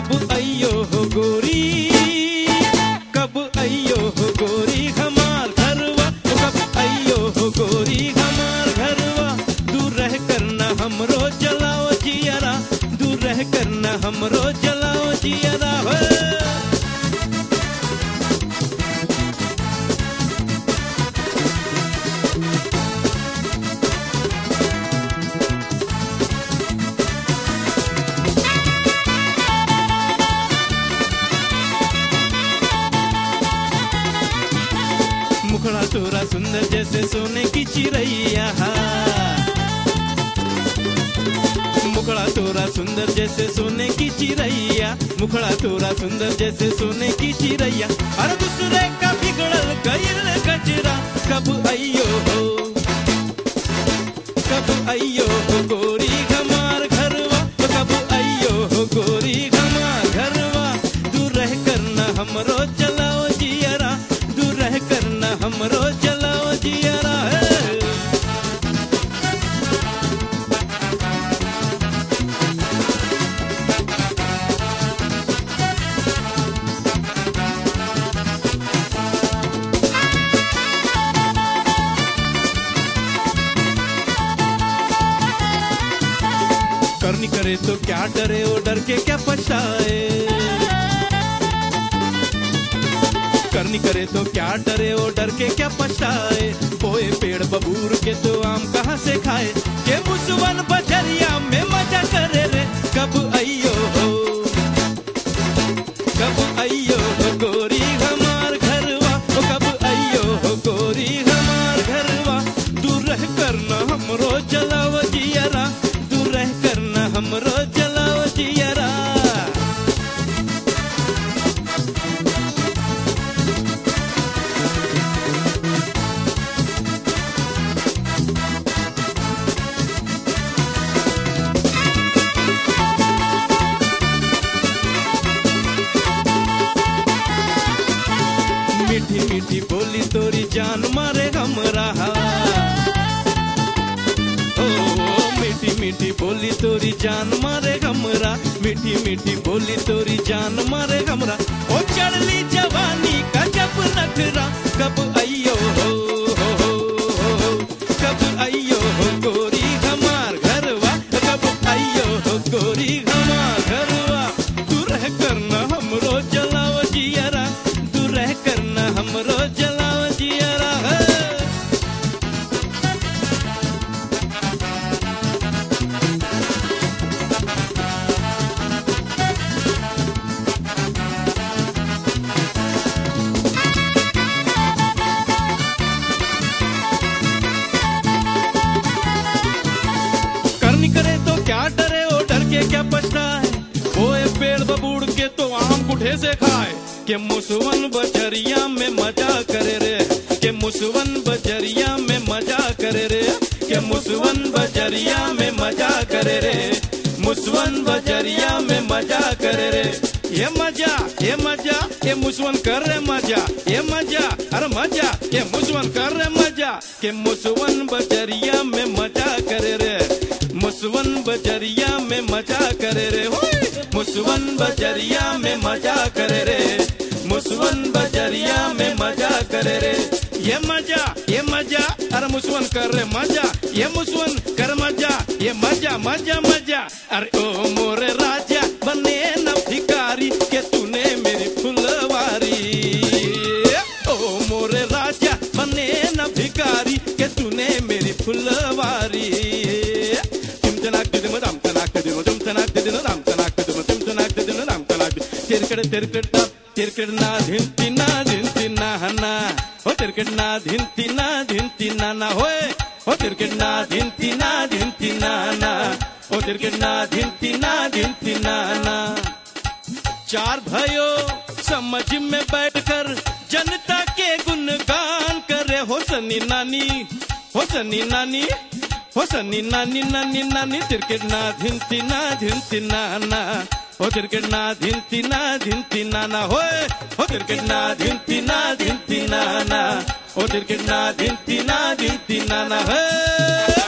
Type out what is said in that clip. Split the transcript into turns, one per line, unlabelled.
abu ayo hogori जैसे सोने की चिड़ैया मुखड़ा तोरा सुंदर जैसे सोने की चिड़ैया मुखड़ा तोरा सुंदर जैसे सोने की चिड़ैया अरे दूसरे का बिगड़ल गई कचरा, कब अयो करे तो क्या डरे वो डर के क्या पछताए? करनी करे तो क्या डरे वो डर के क्या पछताए? बोए पेड़ बबूर के तो आम कहाँ से खाए? मीठी मीठी बोली तोरी जान मारे हम रहा। ओ मीठी मीठी बोली तोरी जान मारे हमरा मीठी मीठी बोली तोरी जान मारे हमरा ओ चढ़ली जवानी का जब नखरा कब आइयो हो हो, हो, हो, हो, कब अयो के क्या पछताए ओए पेड़ बबूड़ के तो आम गुठे से खाए। के मुसवन बजरिया में मज़ा करे रे। के मुसवन बजरिया में मज़ा करे रे। के मुसवन बजरिया में मज़ा करे रे। मुसवन बजरिया में मज़ा करे रे। ये मज़ा ये मज़ा, ये मुसवन कर रे मज़ा। ये मज़ा, अरे मज़ा, ये मुसवन कर रे मज़ा। के मुसवन बजरिया मुसवन बजरिया में मज़ा करे रे। मुसवन बजरिया में मज़ा करे रे। ये मज़ा ये मज़ा, अरे मुसवन कर रे मज़ा। ये मुसवन कर मज़ा, ये मज़ा मज़ा मज़ा। अरे ओ मोरे राजा, बने न भिखारी के तूने मेरी फुलवारी। ओ मोरे राजा, बने न भिखारी के तूने मेरी फुलवारी। तुम तनाक दिदम दम तनाक दिदम ना धिंती ना धिंती ना हना हो तिरकड़ ना धिंती ना धिंती ना ना हो तिरकड़ ना धिंती ना हो धिंती ना ना चार भयो समझ में बैठकर जनता के गुणगान करे हो सनी नानी हो सनी नानी हो सनी नानी नानी नानी तिरकेट ना धिंती ना धिंती ना ना हो क्रिकेट ना धिंती ना धिंती ना ना होए हो क्रिकेट ना धिंती ना धिंती ना ना हो क्रिकेट ना धिंती ना धिंती ना ना हे।